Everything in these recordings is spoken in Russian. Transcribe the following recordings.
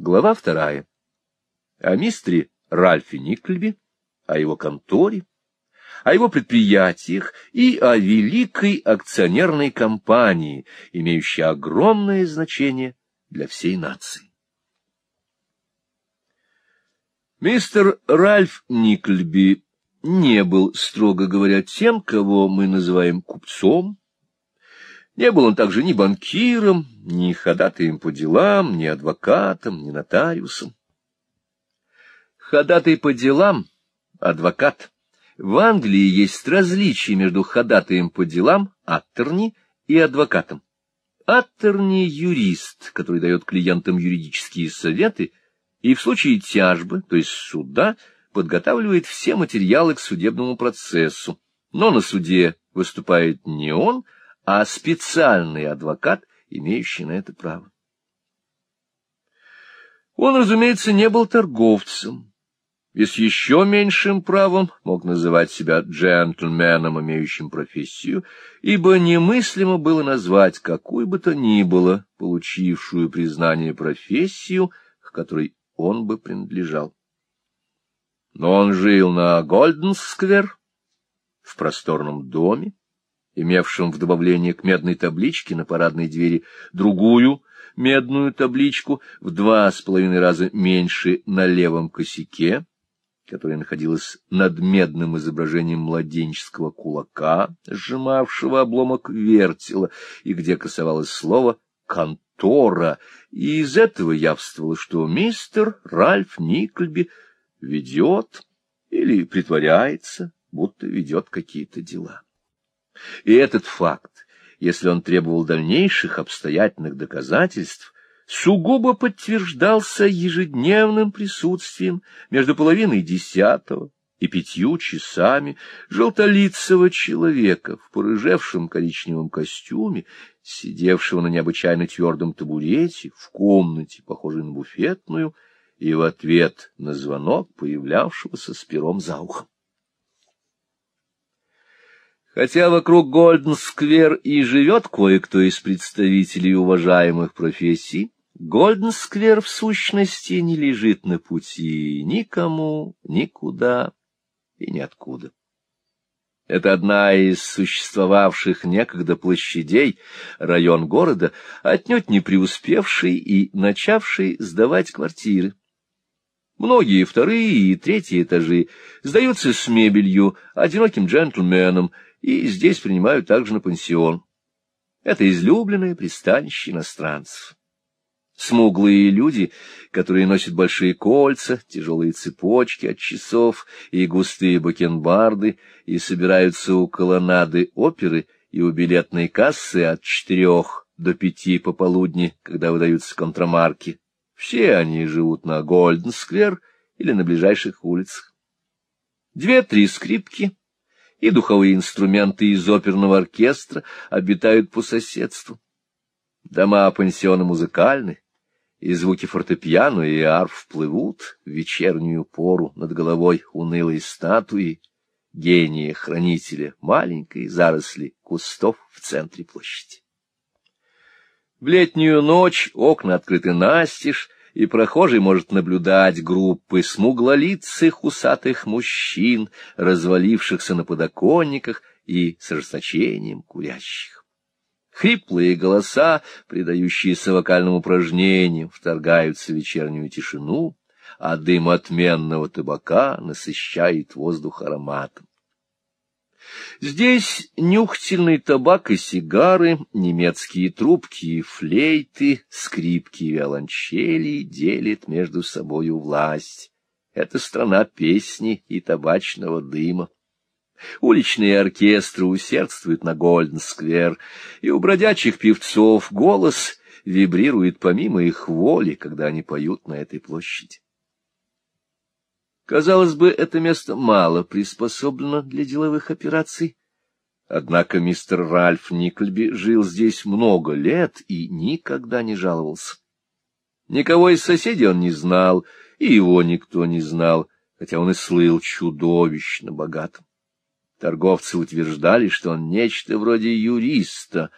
Глава вторая. О мистере Ральфе Никльби, о его конторе, о его предприятиях и о великой акционерной компании, имеющей огромное значение для всей нации. Мистер Ральф Никльби не был, строго говоря, тем, кого мы называем купцом. Не был он также ни банкиром, ни ходатаем по делам, ни адвокатом, ни нотариусом. Ходатай по делам, адвокат. В Англии есть различие между ходатаем по делам, атторни, и адвокатом. Атторни — юрист, который дает клиентам юридические советы, и в случае тяжбы, то есть суда, подготавливает все материалы к судебному процессу, но на суде выступает не он, а специальный адвокат, имеющий на это право. Он, разумеется, не был торговцем, и с еще меньшим правом мог называть себя джентльменом, имеющим профессию, ибо немыслимо было назвать какую бы то ни было получившую признание профессию, к которой он бы принадлежал. Но он жил на Гольден-сквер, в просторном доме, имевшем в добавление к медной табличке на парадной двери другую медную табличку в два с половиной раза меньше на левом косяке, которая находилась над медным изображением младенческого кулака, сжимавшего обломок вертела, и где красовалось слово «контора», и из этого явствовало, что мистер Ральф Никльби ведет или притворяется, будто ведет какие-то дела. И этот факт, если он требовал дальнейших обстоятельных доказательств, сугубо подтверждался ежедневным присутствием между половиной десятого и пятью часами желтолицего человека в порыжевшем коричневом костюме, сидевшего на необычайно твердом табурете в комнате, похожей на буфетную, и в ответ на звонок появлявшегося с пером за ухом. Хотя вокруг Гольден-сквер и живет кое-кто из представителей уважаемых профессий, Гольден-сквер в сущности не лежит на пути никому, никуда и ниоткуда. Это одна из существовавших некогда площадей, район города, отнюдь не преуспевший и начавший сдавать квартиры. Многие вторые и третьи этажи сдаются с мебелью, одиноким джентльменам, и здесь принимают также на пансион. Это излюбленное пристанище иностранцев. Смуглые люди, которые носят большие кольца, тяжелые цепочки от часов и густые бакенбарды, и собираются у колоннады оперы и у билетной кассы от четырех до пяти пополудни, когда выдаются контрамарки. Все они живут на Гольден-сквер или на ближайших улицах. Две-три скрипки и духовые инструменты из оперного оркестра обитают по соседству. Дома пансиона музыкальны, и звуки фортепиано и арф плывут в вечернюю пору над головой унылой статуи гения-хранителя маленькой заросли кустов в центре площади. В летнюю ночь окна открыты настежь, и прохожий может наблюдать группы смуглолицых усатых мужчин, развалившихся на подоконниках и с ожесточением курящих. Хриплые голоса, предающиеся вокальным упражнениям, вторгаются в вечернюю тишину, а дым отменного табака насыщает воздух ароматом. Здесь нюхательный табак и сигары, немецкие трубки и флейты, скрипки и виолончели делят между собою власть. Это страна песни и табачного дыма. Уличные оркестры усердствуют на Гольден-сквер, и у бродячих певцов голос вибрирует помимо их воли, когда они поют на этой площади. Казалось бы, это место мало приспособлено для деловых операций. Однако мистер Ральф Никльби жил здесь много лет и никогда не жаловался. Никого из соседей он не знал, и его никто не знал, хотя он и слыл чудовищно богатым. Торговцы утверждали, что он нечто вроде юриста,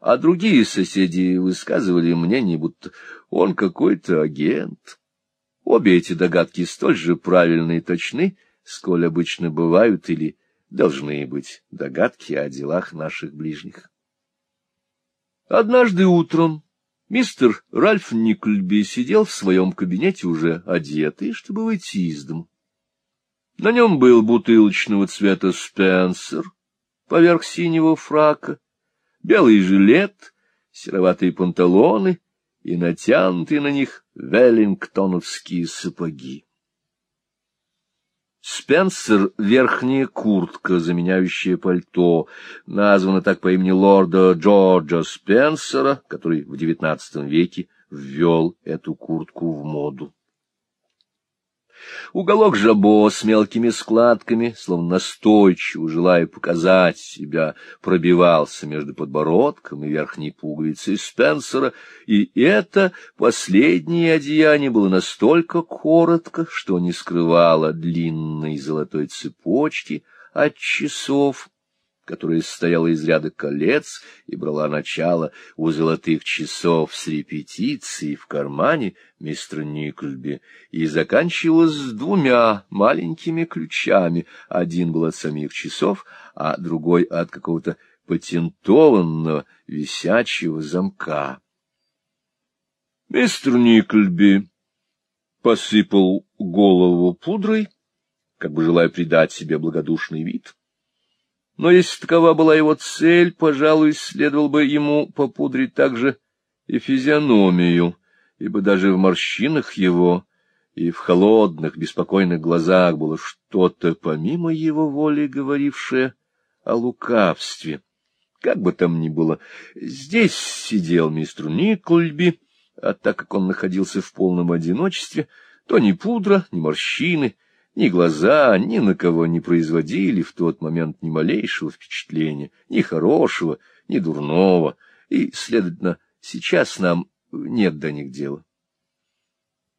а другие соседи высказывали мнение, будто он какой-то агент. Обе эти догадки столь же правильны и точны, сколь обычно бывают или должны быть догадки о делах наших ближних. Однажды утром мистер Ральф Никльби сидел в своем кабинете уже одетый, чтобы выйти из дому. На нем был бутылочного цвета Спенсер поверх синего фрака, белый жилет, сероватые панталоны и натянутые на них веллингтоновские сапоги. Спенсер — верхняя куртка, заменяющая пальто, названа так по имени лорда Джорджа Спенсера, который в XIX веке ввел эту куртку в моду. Уголок жабо с мелкими складками, словно настойчиво, желая показать себя, пробивался между подбородком и верхней пуговицей Спенсера, и это последнее одеяние было настолько коротко, что не скрывало длинной золотой цепочки от часов, которая состояла из ряда колец и брала начало у золотых часов с репетицией в кармане мистера Никльби и заканчивалась двумя маленькими ключами. Один был от самих часов, а другой от какого-то патентованного висячего замка. Мистер Никльби посыпал голову пудрой, как бы желая придать себе благодушный вид, но если такова была его цель, пожалуй, следовало бы ему попудрить также и физиономию, ибо даже в морщинах его и в холодных, беспокойных глазах было что-то, помимо его воли, говорившее о лукавстве. Как бы там ни было, здесь сидел мистер Никольби, а так как он находился в полном одиночестве, то ни пудра, ни морщины — ни глаза ни на кого не производили в тот момент ни малейшего впечатления, ни хорошего, ни дурного, и, следовательно, сейчас нам нет до них дела.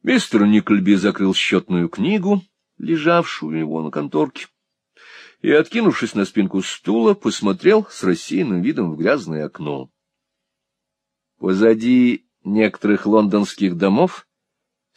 Мистер Никольби закрыл счетную книгу, лежавшую у него на конторке, и, откинувшись на спинку стула, посмотрел с рассеянным видом в грязное окно. Позади некоторых лондонских домов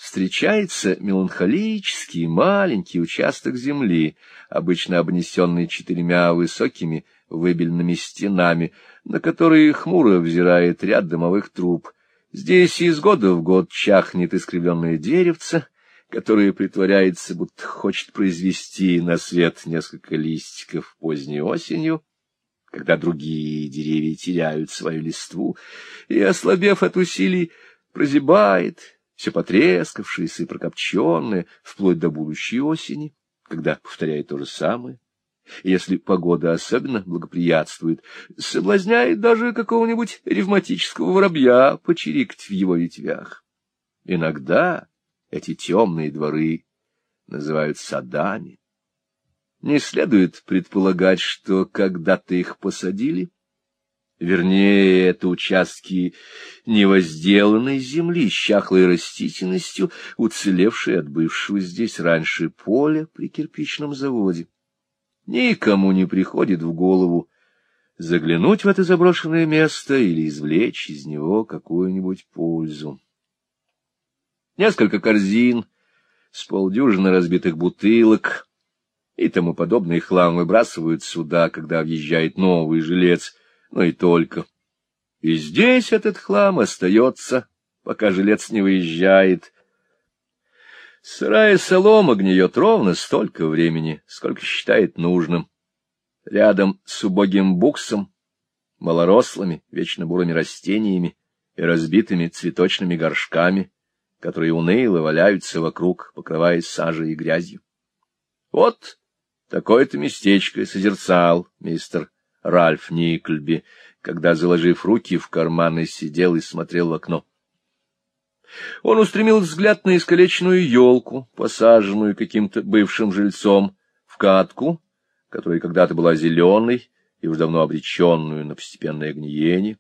встречается меланхолический маленький участок земли, обычно обнесенный четырьмя высокими выбельными стенами, на которые хмуро взирает ряд дымовых труб. Здесь из года в год чахнет искривленное деревце, которое притворяется, будто хочет произвести на свет несколько листиков поздней осенью, когда другие деревья теряют свою листву, и, ослабев от усилий, прозябает, все потрескавшееся и прокопченное, вплоть до будущей осени, когда повторяет то же самое. Если погода особенно благоприятствует, соблазняет даже какого-нибудь ревматического воробья почирикать в его ветвях. Иногда эти темные дворы называют садами. Не следует предполагать, что когда-то их посадили, Вернее, это участки невозделанной земли с чахлой растительностью, уцелевшей от бывшего здесь раньше поля при кирпичном заводе. Никому не приходит в голову заглянуть в это заброшенное место или извлечь из него какую-нибудь пользу. Несколько корзин с полдюжины разбитых бутылок и тому подобный хлам выбрасывают сюда, когда въезжает новый жилец — но и только. И здесь этот хлам остается, пока жилец не выезжает. Сырая солома гниет ровно столько времени, сколько считает нужным. Рядом с убогим буксом, малорослыми, вечно бурыми растениями и разбитыми цветочными горшками, которые уныло валяются вокруг, покрываясь сажей и грязью. Вот такое-то местечко созерцал мистер Ральф Никльби, когда, заложив руки в карманы, сидел и смотрел в окно. Он устремил взгляд на искалеченную елку, посаженную каким-то бывшим жильцом, в катку, которая когда-то была зеленой и уж давно обреченную на постепенное гниение.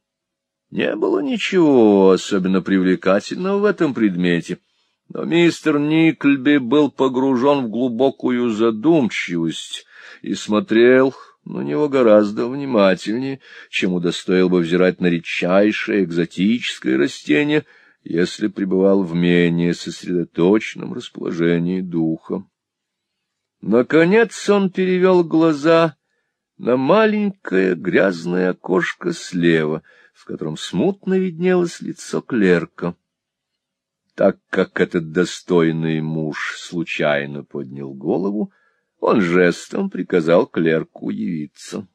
Не было ничего особенно привлекательного в этом предмете, но мистер Никльби был погружен в глубокую задумчивость и смотрел на него гораздо внимательнее, чем удостоил бы взирать на редчайшее экзотическое растение, если пребывал в менее сосредоточенном расположении духа. Наконец он перевел глаза на маленькое грязное окошко слева, в котором смутно виднелось лицо клерка. Так как этот достойный муж случайно поднял голову, он жестом приказал клерку явиться.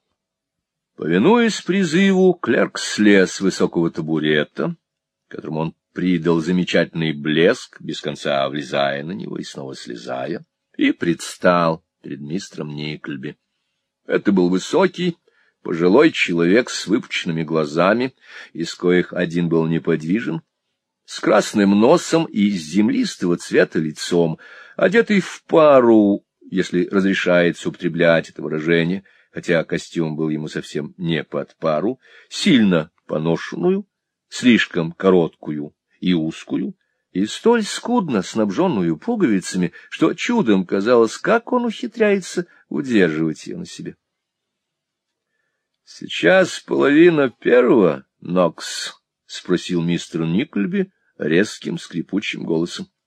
Повинуясь призыву, клерк слез с высокого табурета, которому он придал замечательный блеск, без конца влезая на него и снова слезая, и предстал перед мистером Никльби. Это был высокий, пожилой человек с выпученными глазами, из коих один был неподвижен, с красным носом и землистого цвета лицом, одетый в пару, если разрешается употреблять это выражение, хотя костюм был ему совсем не под пару, сильно поношенную, слишком короткую и узкую, и столь скудно снабженную пуговицами, что чудом казалось, как он ухитряется удерживать ее на себе. — Сейчас половина первого, Нокс, — спросил мистер Никльби, резким скрипучим голосом. —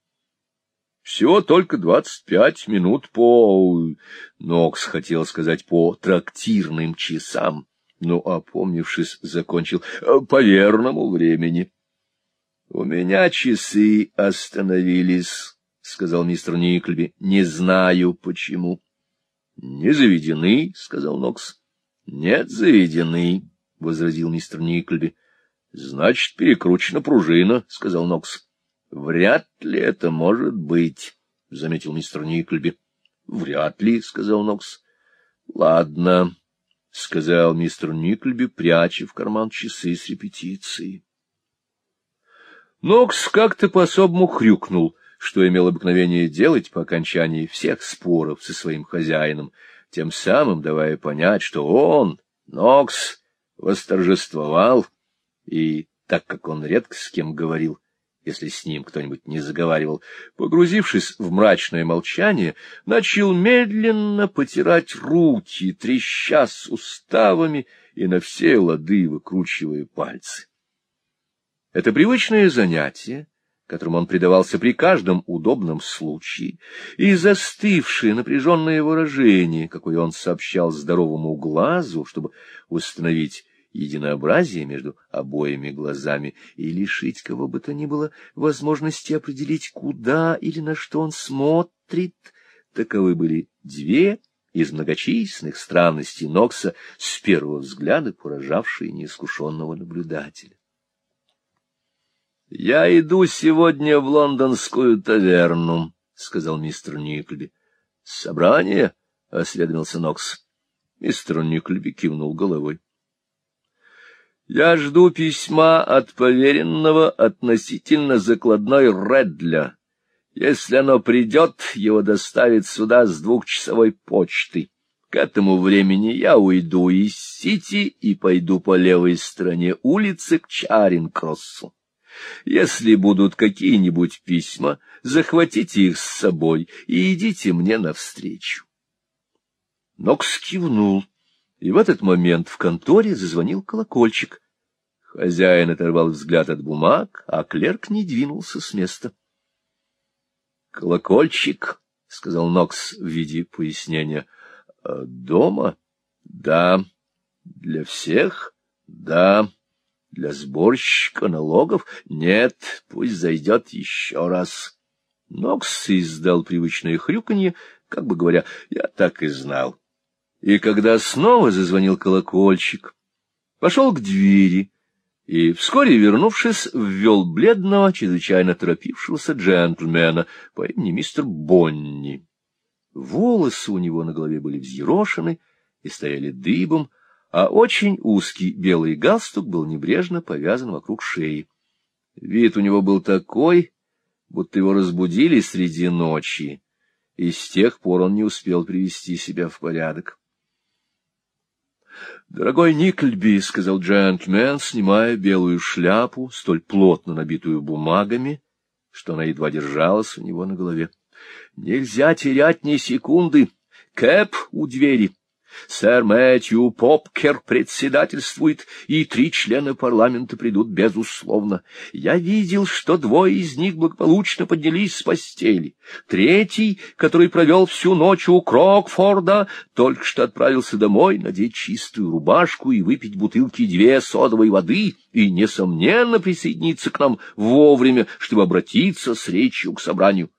Всего только двадцать пять минут по... Нокс хотел сказать по трактирным часам, но, опомнившись, закончил по верному времени. — У меня часы остановились, — сказал мистер Никльби. — Не знаю, почему. — Не заведены, — сказал Нокс. — Нет, заведены, — возразил мистер Никльби. — Значит, перекручена пружина, — сказал Нокс. — Вряд ли это может быть, — заметил мистер Никльби. — Вряд ли, — сказал Нокс. — Ладно, — сказал мистер Никльби, пряча в карман часы с репетицией. Нокс как-то по-особому хрюкнул, что имел обыкновение делать по окончании всех споров со своим хозяином, тем самым давая понять, что он, Нокс, восторжествовал — и, так как он редко с кем говорил, если с ним кто-нибудь не заговаривал, погрузившись в мрачное молчание, начал медленно потирать руки, треща суставами и на все лады выкручивая пальцы. Это привычное занятие, которому он предавался при каждом удобном случае, и застывшее напряженное выражение, какое он сообщал здоровому глазу, чтобы установить единообразие между обоими глазами и лишить кого бы то ни было возможности определить, куда или на что он смотрит. Таковы были две из многочисленных странностей Нокса, с первого взгляда поражавшие неискушенного наблюдателя. — Я иду сегодня в лондонскую таверну, — сказал мистер Никльби. — Собрание? — осведомился Нокс. Мистер Никльби кивнул головой. Я жду письма от поверенного относительно закладной Редля. Если оно придет, его доставят сюда с двухчасовой почты. К этому времени я уйду из Сити и пойду по левой стороне улицы к Чаринкроссу. Если будут какие-нибудь письма, захватите их с собой и идите мне навстречу. Нокс кивнул, и в этот момент в конторе зазвонил колокольчик. Хозяин оторвал взгляд от бумаг, а клерк не двинулся с места. — Колокольчик, — сказал Нокс в виде пояснения. «А — Дома? — Да. — Для всех? — Да. — Для сборщика налогов? — Нет, пусть зайдет еще раз. Нокс издал привычное хрюканье, как бы говоря, я так и знал. И когда снова зазвонил колокольчик, пошел к двери, и, вскоре вернувшись, ввел бледного, чрезвычайно торопившегося джентльмена по имени мистер Бонни. Волосы у него на голове были взъерошены и стояли дыбом, а очень узкий белый галстук был небрежно повязан вокруг шеи. Вид у него был такой, будто его разбудили среди ночи, и с тех пор он не успел привести себя в порядок. — Дорогой Никльби, — сказал джентльмен, снимая белую шляпу, столь плотно набитую бумагами, что она едва держалась у него на голове. — Нельзя терять ни секунды. Кэп у двери. Сэр Мэтью Попкер председательствует, и три члена парламента придут безусловно. Я видел, что двое из них благополучно поднялись с постели. Третий, который провел всю ночь у Крокфорда, только что отправился домой надеть чистую рубашку и выпить бутылки две содовой воды, и, несомненно, присоединиться к нам вовремя, чтобы обратиться с речью к собранию.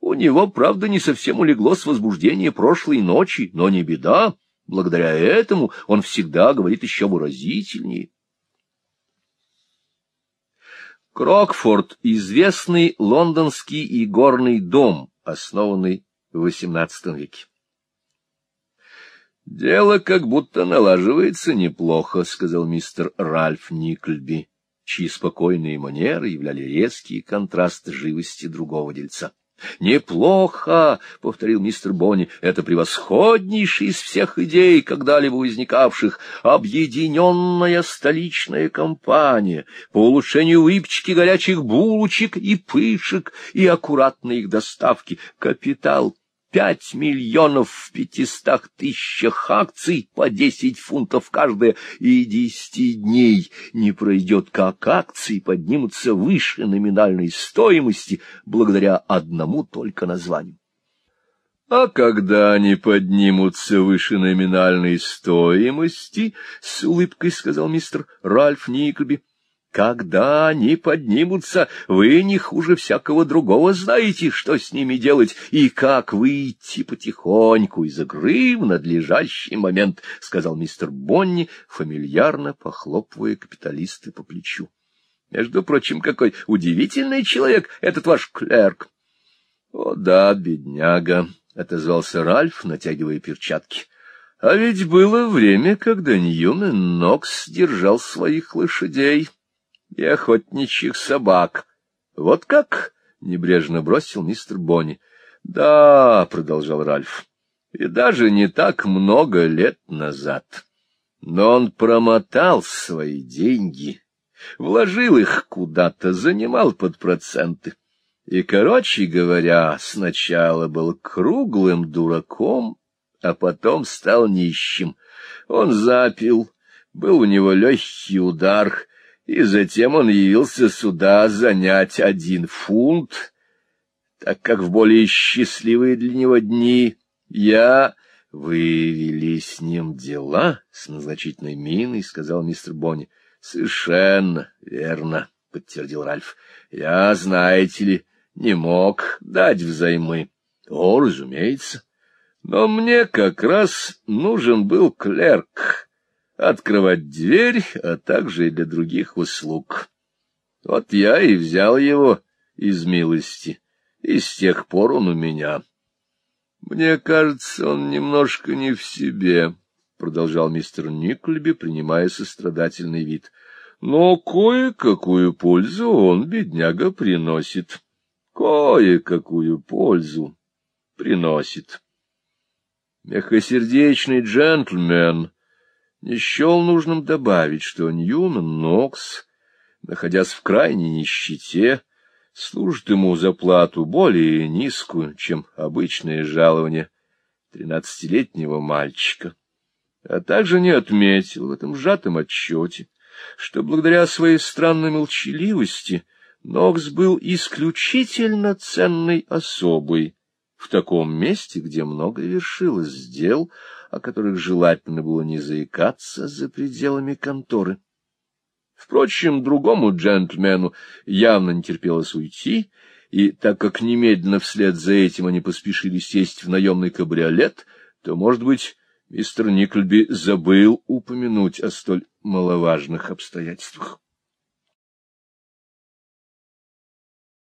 У него, правда, не совсем улегло с возбуждения прошлой ночи, но не беда. Благодаря этому он всегда говорит еще выразительнее. Крокфорд — известный лондонский игорный дом, основанный в XVIII веке. «Дело как будто налаживается неплохо», — сказал мистер Ральф Никльби, чьи спокойные манеры являли резкий контраст живости другого дельца. — Неплохо, — повторил мистер Бонни, — это превосходнейший из всех идей, когда-либо возникавших, объединенная столичная компания по улучшению выпечки горячих булочек и пышек и аккуратной их доставки. Капитал пять миллионов в пятистах тысячах акций по десять фунтов каждая, и десяти дней не пройдет, как акции поднимутся выше номинальной стоимости благодаря одному только названию. — А когда они поднимутся выше номинальной стоимости, — с улыбкой сказал мистер Ральф Никлби, — когда они поднимутся, вы не хуже всякого другого знаете, что с ними делать и как выйти потихоньку из игры в надлежащий момент, — сказал мистер Бонни, фамильярно похлопывая капиталисты по плечу. — Между прочим, какой удивительный человек этот ваш клерк! — О да, бедняга, — отозвался Ральф, натягивая перчатки. — А ведь было время, когда Ньюмен Нокс держал своих лошадей и охотничьих собак. Вот как? — небрежно бросил мистер Бонни. — Да, — продолжал Ральф, — и даже не так много лет назад. Но он промотал свои деньги, вложил их куда-то, занимал под проценты. И, короче говоря, сначала был круглым дураком, а потом стал нищим. Он запил, был у него легкий удар — и затем он явился сюда занять один фунт, так как в более счастливые для него дни я... — Вы вели с ним дела? — с назначительной миной сказал мистер Бонни. — Совершенно верно, — подтвердил Ральф. — Я, знаете ли, не мог дать взаймы. — О, разумеется. Но мне как раз нужен был клерк открывать дверь, а также и для других услуг. Вот я и взял его из милости, и с тех пор он у меня. Мне кажется, он немножко не в себе, — продолжал мистер Никльби, принимая сострадательный вид. Но кое-какую пользу он, бедняга, приносит. Кое-какую пользу приносит. Мягкосердечный джентльмен — не счел нужным добавить, что Ньюман Нокс, находясь в крайней нищете, служит ему за плату более низкую, чем обычное жалование тринадцатилетнего мальчика, а также не отметил в этом сжатом отчете, что благодаря своей странной молчаливости Нокс был исключительно ценной особой в таком месте, где много вершилось дел, о которых желательно было не заикаться за пределами конторы. Впрочем, другому джентльмену явно не терпелось уйти, и так как немедленно вслед за этим они поспешили сесть в наемный кабриолет, то, может быть, мистер Никльби забыл упомянуть о столь маловажных обстоятельствах.